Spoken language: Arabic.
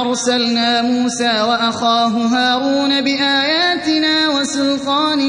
أرسلنا موسى وأخاه هارون بآياتنا وسلطان